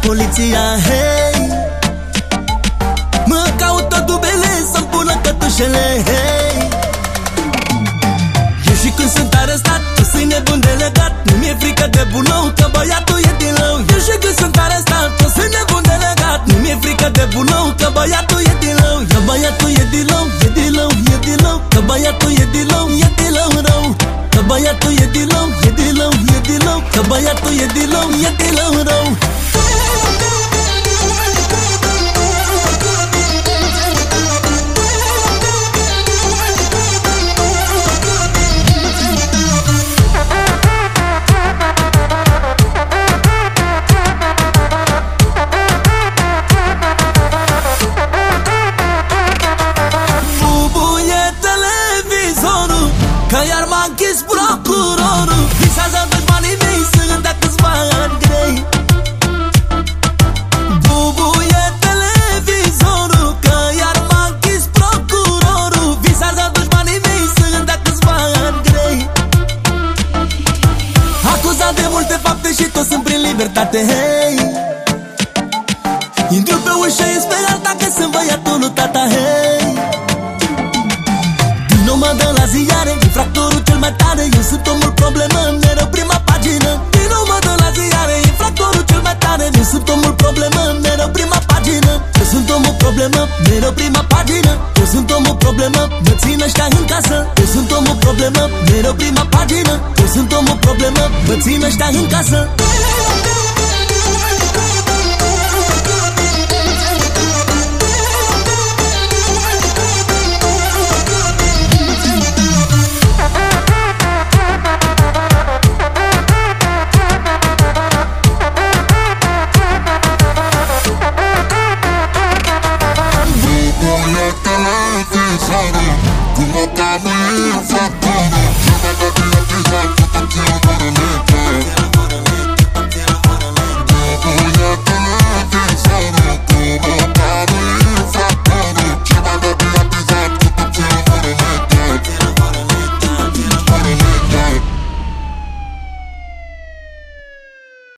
România, hei Mă caut tot dubele să-mi pună cătușele, hei Eu și când sunt arestat, tu sunt nebun de legat Nu mi-e frică de bulou, că băiatul e din lău Eu și când sunt arestat, tu sunt nebun de legat Nu mi-e frică de bulou, că băiatul e din lău Că băiatul e din lău, e din lău, e din lău Că băiatul e din lău, e din lău rău Că băiatul e din lău, e din lău, e din lău Că băiatul e din lău, e din lău rău Că iar m-a închis procurorul Visează dușmanii mei Sunt de câțiva ani grei. Bubuie televizorul Că iar m-a închis procurorul. Visează dușmanii mei Sunt de câțiva ani grei. Acuzat de multe fapte și toți sunt prin libertate Hei. Intru pe ușă, e sperat dacă sunt băiatul problemă. Mă țin ăștia în casă Eu sunt omul problemă. Mereu prima pagină Eu sunt omul problemă. Mă țin ăștia în casă Bubuie televizorul Cu o cameră făcură